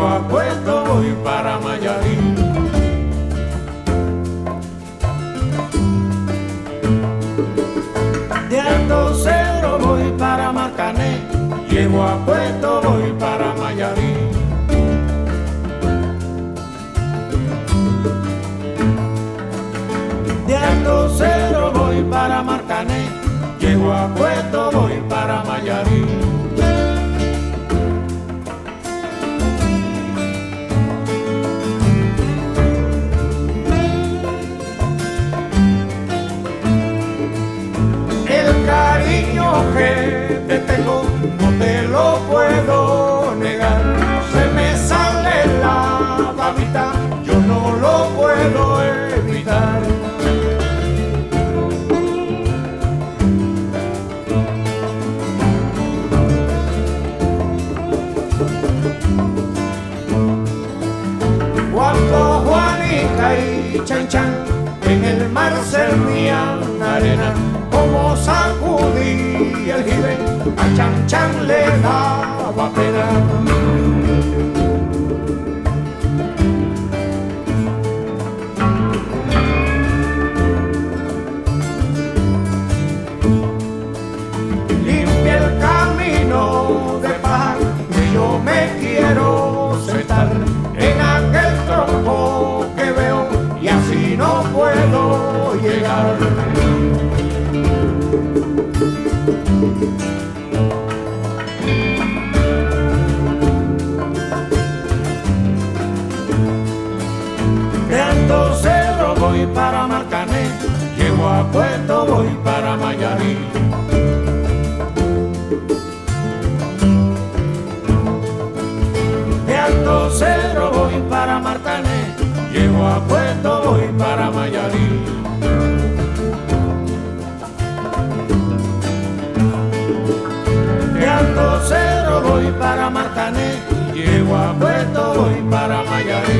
llego a Puerto, voy para Mayarín. De Alto Cedro voy para Marcané, llego a Puerto, voy para Mayarín. De Alto Cedro voy para Marcané, llego a Puerto, voy para Mayarín. No te lo puedo negar. Se me sale la babita, yo no lo puedo evitar. Cuando Juanica y Chan Chan en el mar servían arena, como sacudí el jibe, a Chan Chan le daba pena. Limpia el camino de paz que yo me quiero sentar en aquel tronco que veo y así no puedo llegar. Voy para Marcané, llego a Puerto, voy para Mayarín. De Alto Cerro voy para Marcané, llego a Puerto, voy para Mayarín. De Alto Cerro voy para Marcané, llego a Puerto, voy para Mayarín.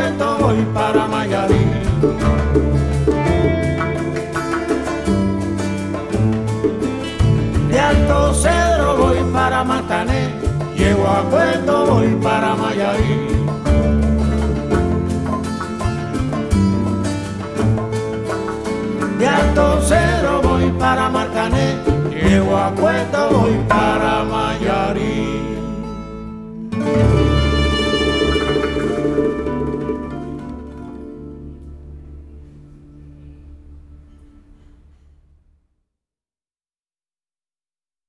Cedro voy para Marcané, llego a Puerto, voy para Mayarín. De Alto Cedro voy para Marcané, llego a Puerto,